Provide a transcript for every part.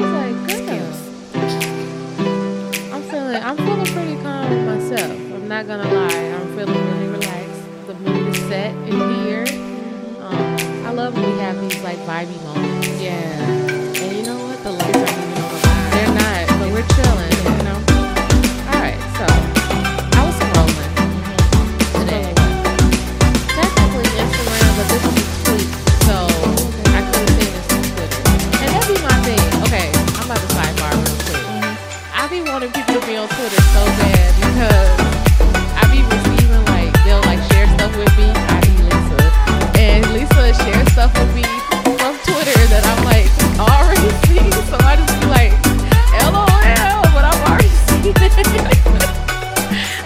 like, good. I'm feeling I'm feeling pretty calm with myself. I'm not gonna lie. I'm feeling really relaxed. The mood is set in here. Um, I love when we have these like vibey moments. Yeah. And you know what? The lights aren't even on. They're not, but we're chilling, you know.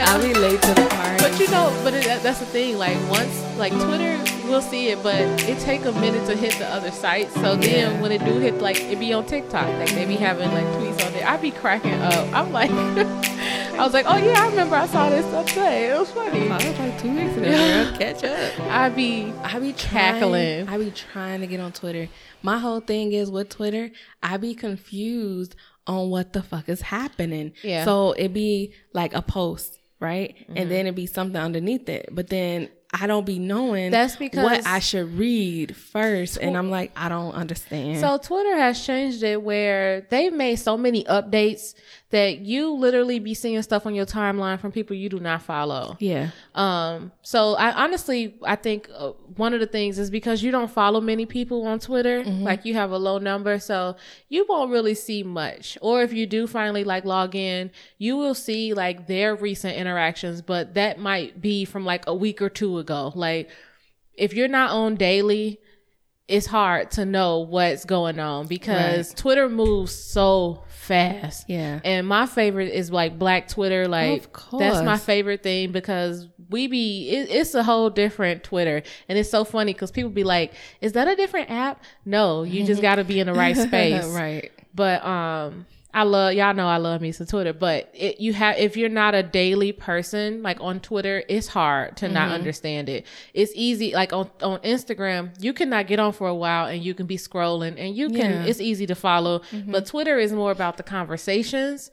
I'll be late to the party. But you know, but it, that's the thing. Like once, like Twitter, we'll see it, but it take a minute to hit the other sites. So then when it do hit, like it be on TikTok. Like they be having like tweets on there. I be cracking up. I'm like, I was like, oh yeah, I remember I saw this stuff today. It was funny. I was like two weeks ago. girl. Catch up. I be I be Cackling. trying. I be trying to get on Twitter. My whole thing is with Twitter, I be confused on what the fuck is happening. Yeah. So it be like a post, right? Mm-hmm. And then it'd be something underneath it. But then I don't be knowing That's because- what I should read first. And I'm like, I don't understand. So Twitter has changed it where they've made so many updates that you literally be seeing stuff on your timeline from people you do not follow. yeah. Um, so I honestly, I think uh, one of the things is because you don't follow many people on Twitter, like you have a low number, so you won't really see much. Or if you do finally like log in, you will see like their recent interactions, but that might be from like a week or two ago. Like if you're not on daily, it's hard to know what's going on because Twitter moves so fast. Yeah. And my favorite is like Black Twitter. Like Of that's my favorite thing because we be it, it's a whole different Twitter, and it's so funny because people be like, "Is that a different app?" No, you just got to be in the right space. right. But um, I love y'all know I love me some Twitter, but it, you have if you're not a daily person like on Twitter, it's hard to not mm-hmm. understand it. It's easy like on on Instagram, you cannot get on for a while and you can be scrolling and you can Yeah. it's easy to follow. Mm-hmm. But Twitter is more about the conversations.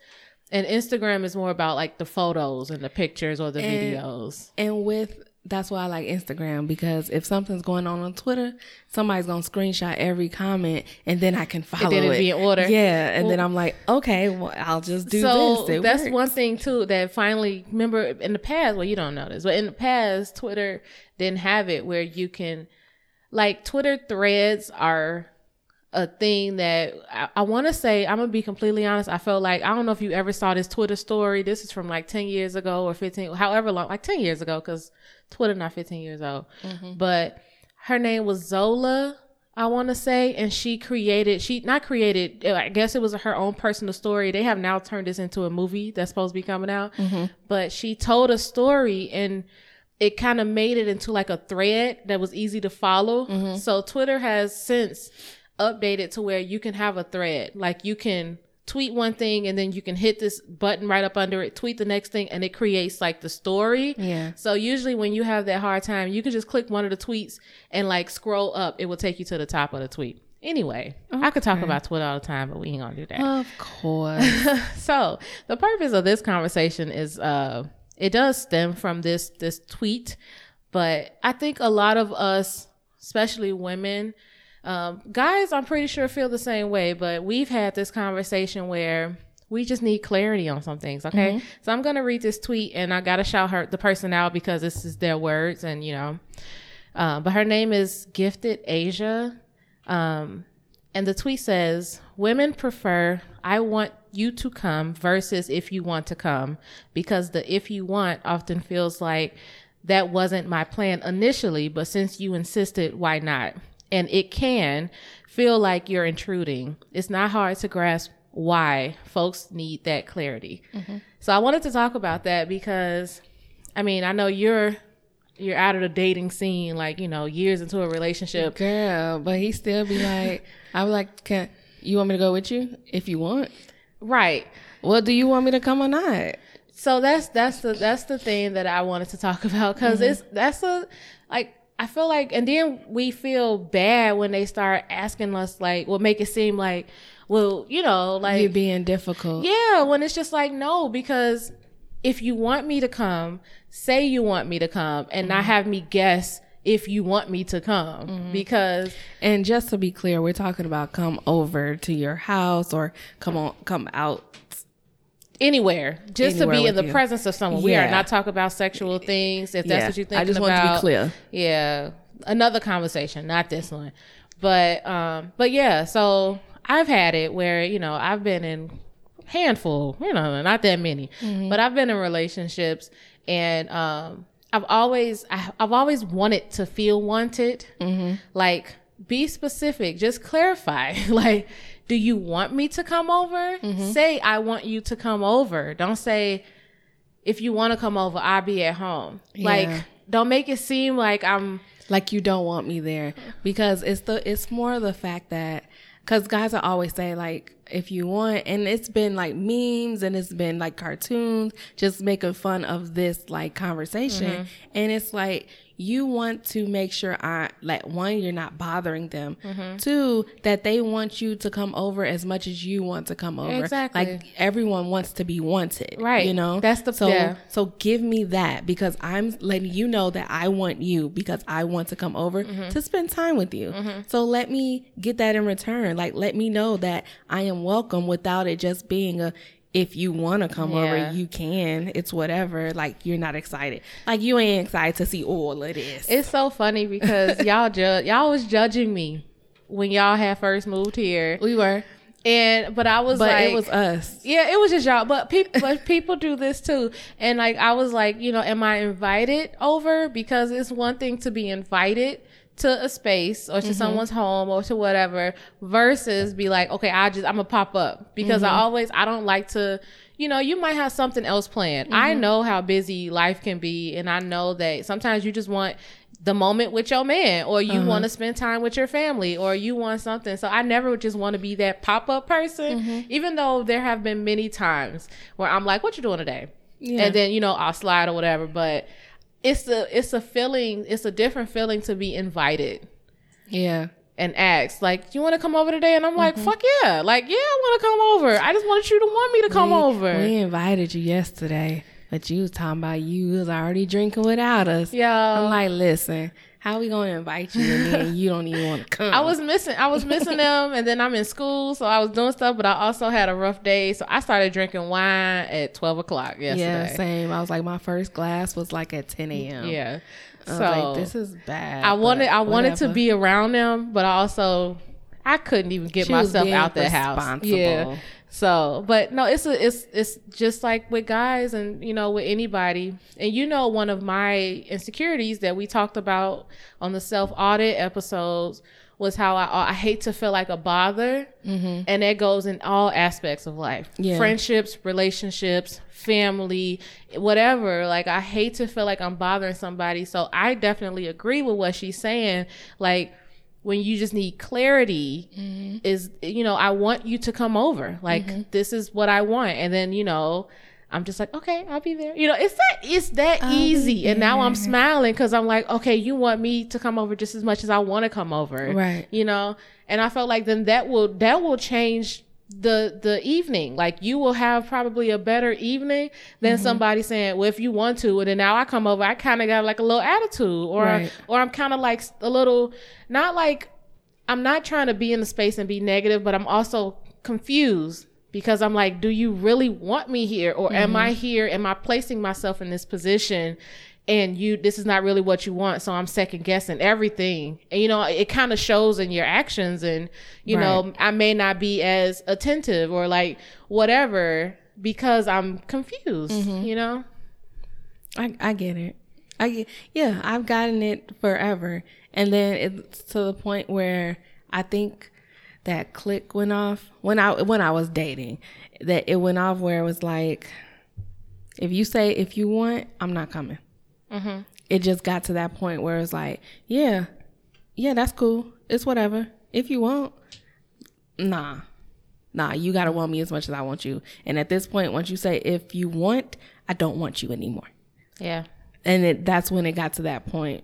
And Instagram is more about like the photos and the pictures or the And- videos. And with that's why I like Instagram because if something's going on on Twitter, somebody's gonna screenshot every comment and then I can follow then it'd it. be in order. Yeah, and then I'm like, okay, well, I'll just do so this. It that's works. one thing too that finally remember in the past well you don't know this but in the past twitter didn't have it where you can like twitter threads are a thing that I, I want to say I'm gonna be completely honest. I felt like I don't know if you ever saw this Twitter story. This is from like 10 years ago or 15, however long, like 10 years ago, because Twitter not 15 years old. Mm-hmm. But her name was Zola, I want to say, and she created. She not created. I guess it was her own personal story. They have now turned this into a movie that's supposed to be coming out. Mm-hmm. But she told a story and it kind of made it into like a thread that was easy to follow. Mm-hmm. So Twitter has since updated to where you can have a thread. Like you can tweet one thing and then you can hit this button right up under it, tweet the next thing, and it creates like the story. Yeah. So usually when you have that hard time, you can just click one of the tweets and like scroll up. It will take you to the top of the tweet. Anyway, I could talk about Twitter all the time, but we ain't gonna do that Of course. so the purpose of this conversation is uh it does stem from this this tweet but i think a lot of us especially women um, guys i'm pretty sure feel the same way but we've had this conversation where we just need clarity on some things okay? So i'm gonna read this tweet and i gotta shout her the person out because this is their words and you know. Uh, but her name is gifted asia. Um, and the tweet says, Women prefer, I want you to come versus if you want to come because the if you want often feels like that wasn't my plan initially, but since you insisted, why not? And it can feel like you're intruding. It's not hard to grasp why folks need that clarity. So I wanted to talk about that because I mean, I know you're you're out of the dating scene, like you know, years into a relationship. Girl, but he still be like, I be like, can you want me to go with you if you want? Right. Well, do you want me to come or not? So that's that's the that's the thing that I wanted to talk about because Mm-hmm. it's that's a like I feel like and then we feel bad when they start asking us like well make it seem like well you know like you're being difficult. Yeah, when it's just like no, because if you want me to come, say you want me to come, and Mm-hmm. not have me guess if you want me to come, because And just to be clear, we're talking about come over to your house or come on, come out. Anywhere, just Anywhere to be in the you. presence of someone, we are not talking about sexual things. If that's Yeah, what you think, I just want to be clear. Yeah, another conversation, not this one. But um, but yeah, so I've had it where you know I've been in handful, you know, not that many, Mm-hmm. but I've been in relationships and um, I've always I, I've always wanted to feel wanted. Mm-hmm. Like, be specific. Just clarify. like, do you want me to come over? Mm-hmm. Say I want you to come over. Don't say if you want to come over, I'll be at home. Yeah. Like, don't make it seem like I'm. like you don't want me there because it's the it's more the fact that because guys are always say like if you want and it's been like memes and it's been like cartoons just making fun of this like conversation and it's like you want to make sure I like one you're not bothering them two that they want you to come over as much as you want to come over Exactly. like everyone wants to be wanted Right. you know That's the- so yeah. so give me that because I'm letting you know that I want you because I want to come over Mm-hmm. to spend time with you. So let me get that in return. Like let me know that I am welcome without it just being a if you want to come Yeah. over, you can. It's whatever. Like you're not excited. Like you ain't excited to see all of this. It's so funny because y'all ju- y'all was judging me when y'all had first moved here, we were, and but I was but like, it was us. Yeah, it was just y'all. But people, but people do this too. And like, I was like, you know, am I invited over? Because it's one thing to be invited to a space or to mm-hmm. someone's home or to whatever, versus be like, okay, I just I'm gonna pop up. Because I mm-hmm. always I don't like to. You know, you might have something else planned. I mm-hmm. know how busy life can be, and I know that sometimes you just want the moment with your man or you uh-huh. want to spend time with your family or you want something. So i never just want to be that pop-up person even though there have been many times where i'm like what you doing today? Yeah. and then you know i'll slide or whatever but it's a it's a feeling it's a different feeling to be invited. Yeah. and asked like you want to come over today? And i'm like mm-hmm. fuck yeah. Like yeah i want to come over. I just wanted you to want me to come we, over. We invited you yesterday, but you was talking about you was already drinking without us. yeah. I'm like, listen, how are we gonna invite you and then you don't even want to come? I was missing I was missing them and then I'm in school so I was doing stuff but I also had a rough day so I started drinking wine at 12 o'clock yesterday. yeah, same. I was like, my first glass was like at 10 a.m. Yeah. I was So like, this is bad. I wanted I wanted to be around them but I also I couldn't even get She myself out the house. Yeah. So, but no, it's a, it's it's just like with guys and you know with anybody. And you know one of my insecurities that we talked about on the self audit episodes was how I I hate to feel like a bother, mm-hmm. and that goes in all aspects of life, Yeah. friendships, relationships, family, whatever. Like I hate to feel like I'm bothering somebody. So I definitely agree with what she's saying. Like when you just need clarity is you know i want you to come over. Like this is what i want. And then you know i'm just like okay i'll be there. You know it's that it's that easy. And now i'm smiling because i'm like okay you want me to come over just as much as i want to come over. Right. you know? And i felt like then that will that will change the the evening. Like you will have probably a better evening than mm-hmm. somebody saying well if you want to and then now i come over i kind of got like a little attitude or Right. or i'm kind of like a little not like i'm not trying to be in the space and be negative but i'm also confused because i'm like do you really want me here or am i mm-hmm. here? Am i placing myself in this position and you this is not really what you want so i'm second guessing everything and you know it kind of shows in your actions and you know i may not be as attentive or like whatever because i'm confused mm-hmm. you know I, I get it. I get, yeah, I've gotten it forever. And then it's to the point where I think that click went off when I when I was dating. That it went off where it was like if you say if you want, I'm not coming. Mm-hmm. It just got to that point where it's like, yeah, yeah, that's cool. It's whatever. If you want, nah, nah, you gotta want me as much as I want you. And at this point, once you say if you want, I don't want you anymore. Yeah. And it, that's when it got to that point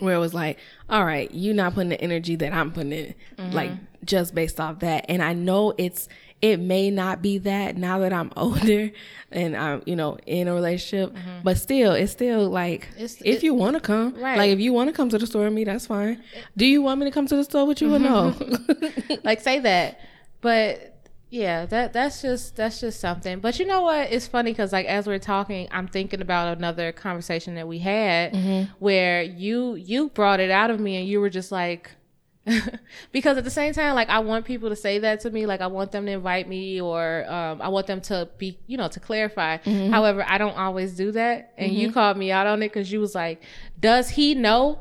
where it was like, all right, you not putting the energy that I'm putting in, mm-hmm. like just based off that. And I know it's, it may not be that now that I'm older and I'm, you know, in a relationship, mm-hmm. but still, it's still like, It's- if it- you want to come, Right. like if you want to come to the store with me, that's fine. Do you want me to come to the store with you or no? Mm-hmm. like say that but yeah that that's just that's just something. But you know what? It's funny because like as we're talking i'm thinking about another conversation that we had mm-hmm. where you you brought it out of me and you were just like because at the same time like i want people to say that to me. Like i want them to invite me or um, i want them to be you know to clarify. Mm-hmm. However i don't always do that. And you mm-hmm. called me out on it because you was like does he know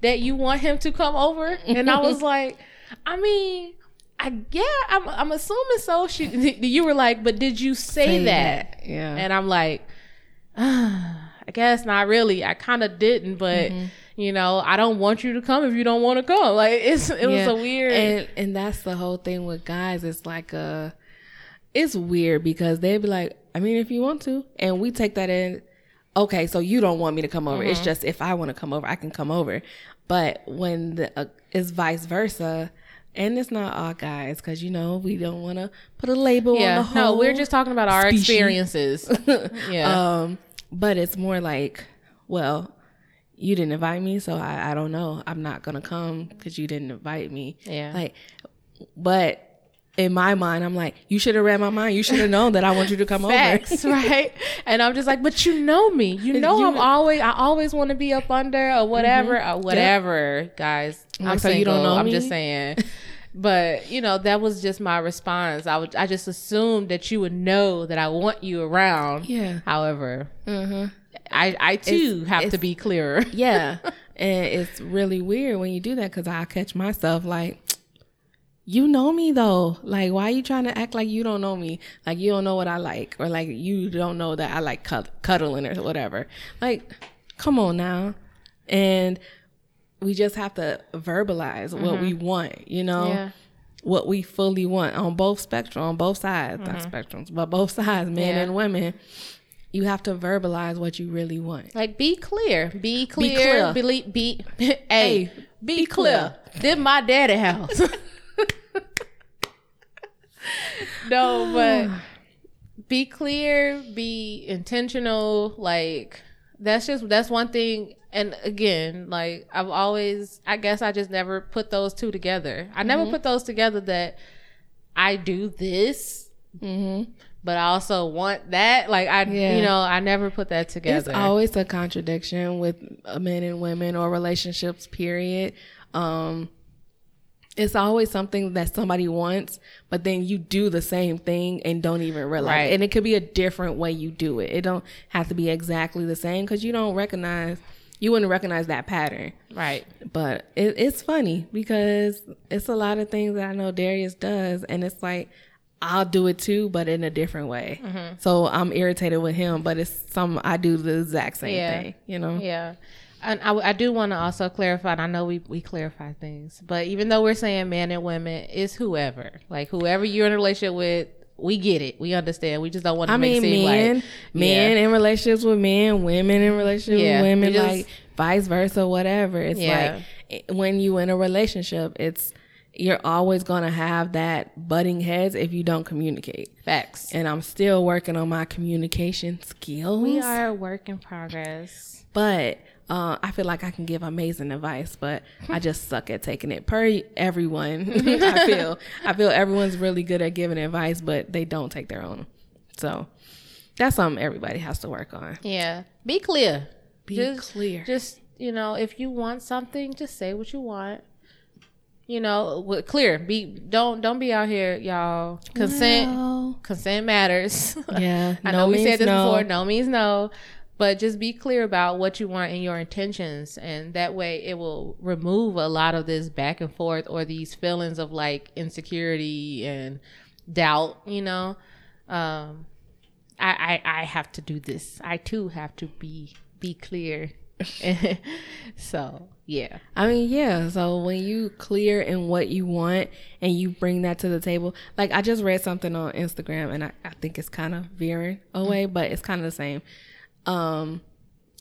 that you want him to come over? And i was like i mean I yeah, I'm I'm assuming so. She you were like, but did you say, Say that? that, yeah. And I'm like, I guess not really. I kind of didn't, but Mm-hmm. you know, I don't want you to come if you don't want to come. Like it's it was a weird. and and that's the whole thing with guys it's like uh it's weird because they'd be like i mean if you want to and we take that in okay so you don't want me to come over it's just if i want to come over i can come over but when the uh, it's vice versa and it's not all guys because you know we don't want to put a label on the whole no, we're just talking about our species. experiences. yeah, um but it's more like well you didn't invite me so i, I don't know i'm not gonna come because you didn't invite me Yeah. like but in my mind i'm like you should have read my mind you should have known that i want you to come facts, over right? And I'm just like, but you know me. You know You I'm always I always want to be up under or whatever or whatever, guys. I'm Like, so you don't know I'm me? just saying. But you know that was just my response. I would I just assumed that you would know that I want you around. Yeah. However, mm-hmm. I I too have to be clearer. yeah and it's really weird when you do that because i catch myself like you know me though like why are you trying to act like you don't know me like you don't know what i like or like you don't know that i like cuddling or whatever like come on now and we just have to verbalize what we mm-hmm. want you know Yeah. what we fully want on both spectrum on both sides not mm-hmm. spectrums but both sides men Yeah. and women you have to verbalize what you really want Like be clear. Be clear. clear. Be be, be hey, be, clear. This my daddy house. no, but be clear, be intentional, like that's just that's one thing and again, like I've always I guess I just never put those two together. I never put those together that I do this but I also want that. Like I, Yeah. you know, I never put that together. It's always a contradiction with men and women or relationships, period. Um, it's always something that somebody wants, but then you do the same thing and don't even realize. Right. And it could be a different way you do it. It don't have to be exactly the same because you don't recognize, you wouldn't recognize that pattern. right. But it, it's funny because it's a lot of things that I know Darius does, and it's like I'll do it too, but in a different way. Mm-hmm. So I'm irritated with him, but it's some I do the exact same Yeah. thing. You know? Yeah. And I, I do want to also clarify, and I know we, we clarify things, but even though we're saying men and women, it's whoever. Like, whoever you're in a relationship with, we get it. We understand. We just don't want to I make mean, it seem men, like. men in relationships with men, women in relationships Yeah, with women, just- like vice versa, whatever. It's Yeah. like it- when you in a relationship, it's you're always gonna have that butting heads if you don't communicate. Facts. And I'm still working on my communication skills. We are a work in progress. but uh, I feel like I can give amazing advice, but I just suck at taking it. Per everyone, I feel I feel everyone's really good at giving advice, but they don't take their own. So that's something everybody has to work on. Yeah. Be clear. Be just, clear. Just, you know, if you want something, just say what you want. You know, clear. Be don't don't be out here, y'all. Consent Well, consent matters. Yeah, I no know we means said this no. before. No means no. But just be clear about what you want and your intentions, and that way it will remove a lot of this back and forth or these feelings of like insecurity and doubt. You know, um, I, I I have to do this. I too have to be be clear. so yeah, I mean, yeah. So when you clear in what you want and you bring that to the table, like I just read something on Instagram and I, I think it's kind of veering away, but it's kind of the same. Um,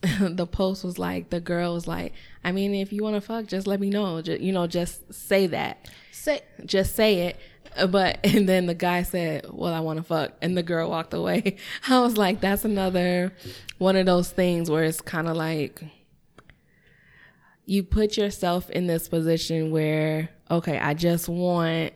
the post was like, the girl was like, I mean, if you want to fuck, just let me know. Just, you know, just say that. say Just say it. Uh, But, and then the guy said, well, I want to fuck. And the girl walked away. I was like, that's another one of those things where it's kind of like, you put yourself in this position where okay i just want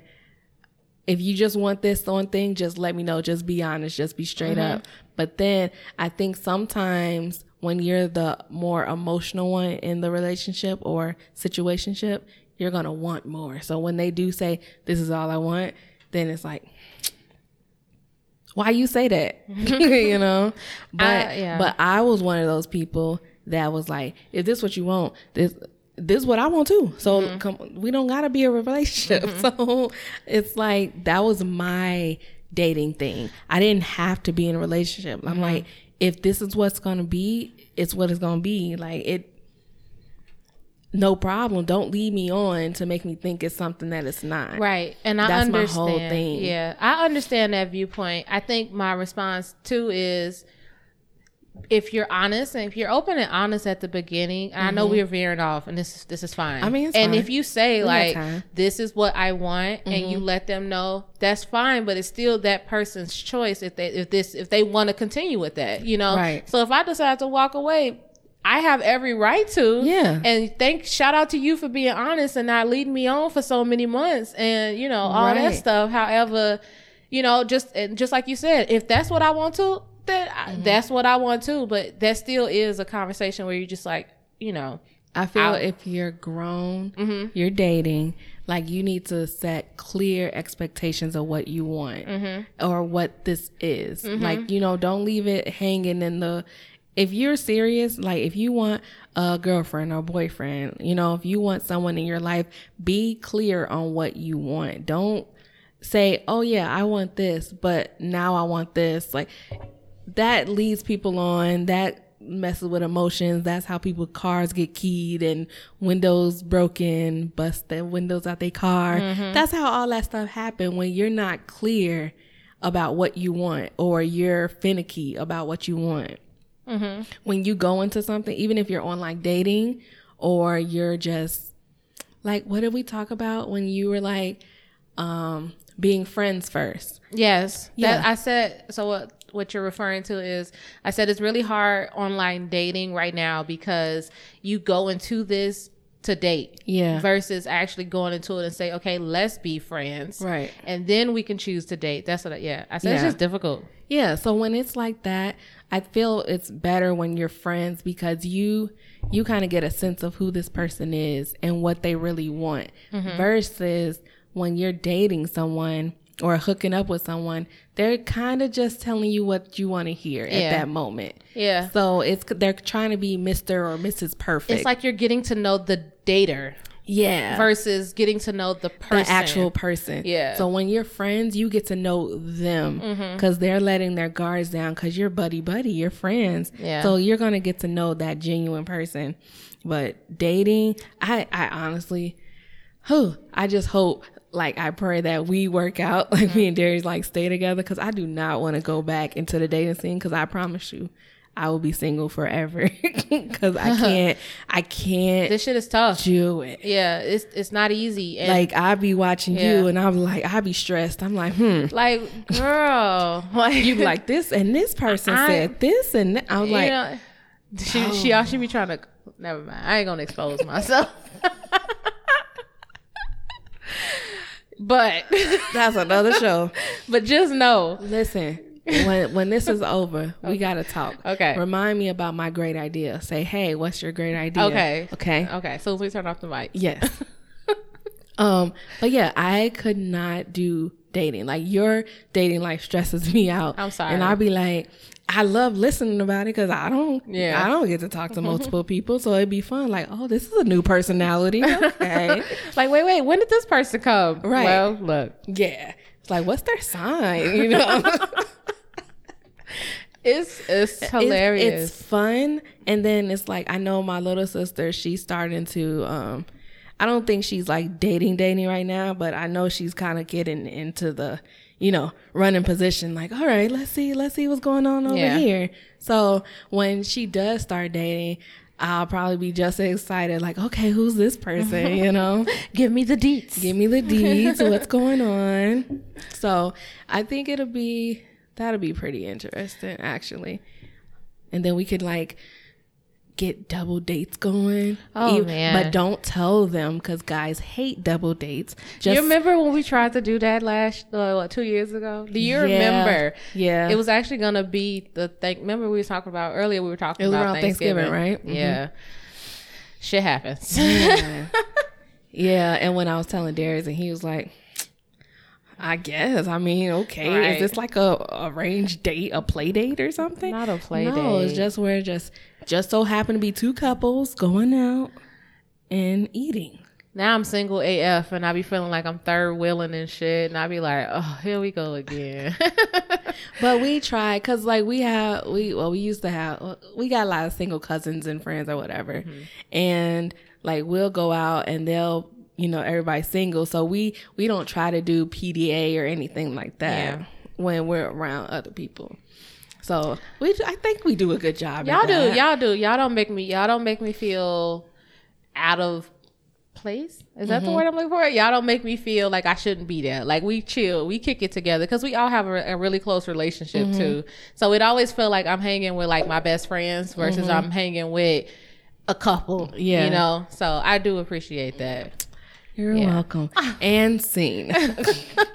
if you just want this one thing just let me know just be honest just be straight up but then i think sometimes when you're the more emotional one in the relationship or situationship you're gonna want more. So when they do say this is all i want then it's like why you say that? You know? But I- yeah. but i was one of those people that was like if this what you want? This this is what i want too. So Mm-hmm. come, we don't gotta be a relationship. So it's like that was my dating thing i didn't have to be in a relationship Mm-hmm. i'm like if this is what's gonna be it's what it's gonna be like it no problem don't lead me on to make me think it's something that it's not Right. And I That's my understand. whole thing. Yeah. I understand that viewpoint. I think my response too is if you're honest and if you're open and honest at the beginning, and I know we're veering off and this is this is fine. Mm-hmm. I mean, it's and fine. if you say got like. Mm-hmm. this is what I want and you let them know, that's fine, but it's still that person's choice if they if this if they want to continue with that, you know. Right. So if I decide to walk away, I have every right to. Yeah. And thank shout out to you for being honest and not leading me on for so many months and you know all that stuff. However, you know, just and just like you said, if that's what I want to, I, Mm-hmm. that's what I want too. But that still is a conversation where you're just like, you know, I feel Out. if you're grown, Mm-hmm. you're dating, like you need to set clear expectations of what you want Mm-hmm. or what this is. Like, you know, don't leave it hanging in the. If you're serious, like if you want a girlfriend or boyfriend, you know, if you want someone in your life, be clear on what you want. Don't say, oh, yeah, I want this, but now I want this. Like, that leads people on that messes with emotions that's how people cars get keyed and windows broken bust their windows out their car. That's how all that stuff happen when you're not clear about what you want or you're finicky about what you want. When you go into something even if you're on like dating or you're just like what did we talk about when you were like um being friends first? Yes, Yeah. That I said. So what what you're referring to is I said it's really hard online dating right now because you go into this to date. Yeah. Versus actually going into it and say, okay, let's be friends. Right. And then we can choose to date. That's what I, yeah. I said it's just difficult. Yeah, so when it's like that, I feel it's better when you're friends because you you kind of get a sense of who this person is and what they really want mm-hmm. versus when you're dating someone or hooking up with someone, they're kind of just telling you what you want to hear Yeah. at that moment. Yeah. So it's they're trying to be Mr. or Mrs. Perfect. It's like you're getting to know the dater yeah. versus getting to know the person. the actual person. Yeah. Mm-hmm. So when you're friends, you get to know them because they're letting their guards down because you're buddy buddy, you're friends. Yeah. So you're gonna get to know that genuine person. But dating, I I honestly, who I just hope. Like I pray that we work out, like me and Darius, like stay together, because I do not want to go back into the dating scene. Because I promise you, I will be single forever. Because I can't, I can't This shit is tough. do it Yeah, it's it's not easy. And like I be watching Yeah. you and I'm like I be stressed. I'm like, hmm. like, girl, like You like this and this person I- said this and that. I'm like, know, she she all she be trying to. Never mind. I ain't gonna expose myself. But that's another show. but just know, Listen, when when this is over, we gotta talk. Okay. Remind me about my great idea. Say, hey, what's your great idea? Okay. Okay. okay. So we turn off the mic. Yes. um, but yeah, I could not do dating. Like your dating life stresses me out. I'm sorry. And I'll be like, I love listening about it because I don't, Yeah. I don't get to talk to multiple people, so it'd be fun. Like, oh, this is a new personality. Okay, Like, wait, wait. When did this person come? Right. Well, look. yeah. It's like, what's their sign? You know. It's it's hilarious. It's, fun, and then it's like I know my little sister. She's starting to. um I don't think she's like dating dating right now, but I know she's kind of getting into the you know running position. Like, all right, let's see, let's see what's going on over Yeah. here. So when she does start dating. I'll probably be just as excited, like, okay, who's this person? You know, Give me the deets. give me the deeds what's going on so i think it'll be that'll be pretty interesting actually and then we could like get double dates going Oh, E- man. but don't tell them because guys hate double dates just you remember when we tried to do that last uh, what two years ago? Do you Yeah. remember? Yeah. it was actually gonna be the thing. Remember we were talking about earlier. We were talking It was about around Thanksgiving, right? Mhm. Yeah, shit happens. yeah. yeah and when i was telling darius and he was like I guess. I mean, okay. Right. Is this like a arranged date, a play date or something? Not a play date. no, it's just where just just so happen to be two couples going out and eating. now I'm single AF, and I be feeling like I'm third wheeling and shit, and I be like, oh, here we go again. But we try because like we have we well we used to have we got a lot of single cousins and friends or whatever, Mm-hmm. and like we'll go out and they'll you know everybody's single, so we we don't try to do PDA or anything like that Yeah. when we're around other people. So we I think we do a good job. y'all do, that. y'all do, y'all don't make me, y'all don't make me feel out of place. Is that the Mm-hmm. word I'm looking for? Y'all don't make me feel like I shouldn't be there. Like we chill, we kick it together because we all have a, a really close relationship Mm-hmm. too. So it always feel like I'm hanging with like my best friends versus I'm hanging with a couple. Mm-hmm. Yeah. you know. So I do appreciate that. You're Yeah. welcome. and scene.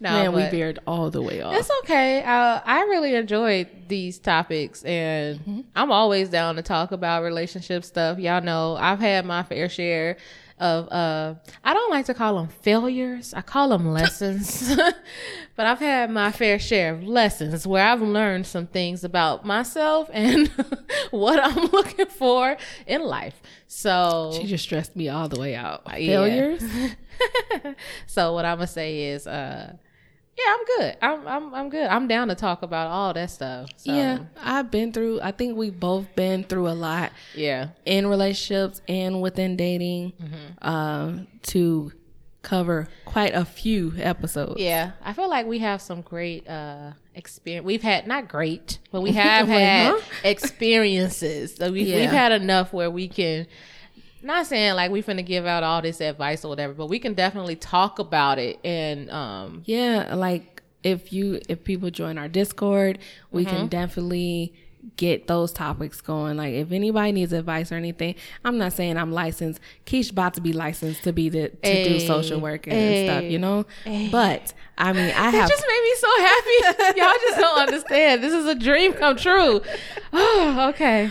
No, Man, we veered all the way off. It's okay. Uh, I really enjoyed these topics, and Mm-hmm. I'm always down to talk about relationship stuff. Y'all know I've had my fair share of. Uh, I don't like to call them failures. I call them lessons. but I've had my fair share of lessons where I've learned some things about myself and what I'm looking for in life. So She just stressed me all the way out. Yeah. Failures? so what I'm gonna say is, uh, yeah, I'm good. I'm I'm I'm good. I'm down to talk about all that stuff. So, Yeah, I've been through. I think we've both been through a lot yeah, in relationships and within dating Mm-hmm. um, to cover quite a few episodes. yeah. I feel like we have some great uh experience. We've had not great, but we have Wait, had huh? experiences. So we've, Yeah. we've had enough where we can. Not saying like we finna give out all this advice or whatever, but we can definitely talk about it and um Yeah, like if you if people join our Discord, we Mm-hmm. can definitely get those topics going. Like if anybody needs advice or anything, I'm not saying I'm licensed. Keish about to be licensed to be the to do social work and stuff, you know. But I mean, I It have just made me so happy. Y'all just don't understand. This is a dream come true. Oh, okay.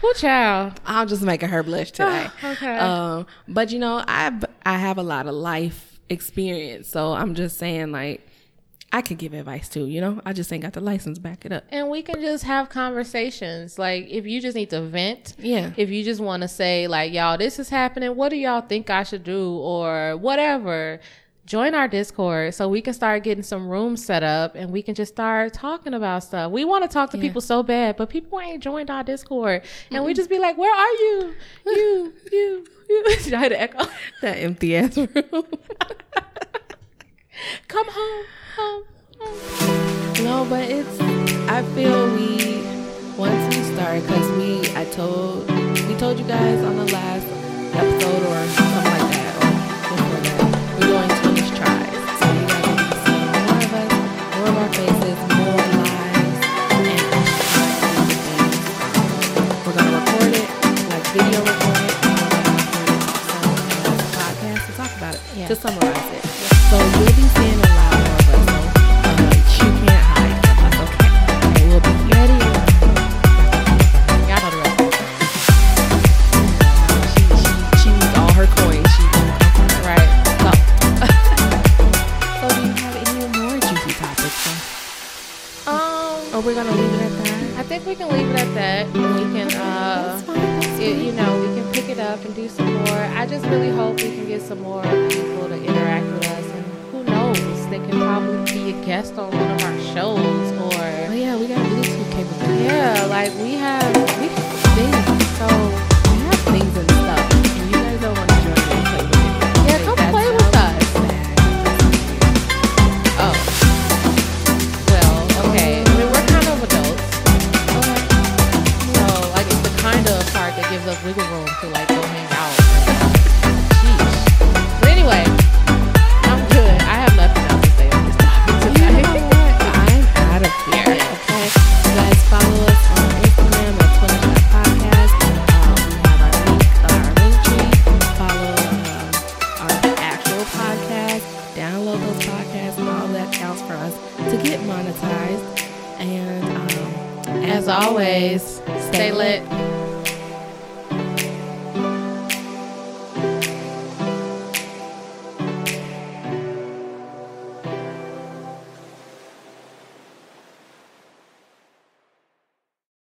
Who child? I'm just making her blush today. Okay. Um, but you know, I I have a lot of life experience, so I'm just saying like I could give advice too. You know, I just ain't got the license to back it up. And we can just have conversations. Like if you just need to vent. Yeah. If you just want to say like, y'all, this is happening. What do y'all think I should do or whatever? Join our Discord so we can start getting some rooms set up and we can just start talking about stuff. We want to talk to people so bad, but people ain't joined our Discord. And we just be like, where are you? You, you, you. Did I hear the echo? That empty ass room. Come home, home, home. no, but it's. I feel we once we start because we I told we told you guys on the last episode or something like to record it, like video we're gonna do some podcasts to talk about it to summarize it. So you'll be seeing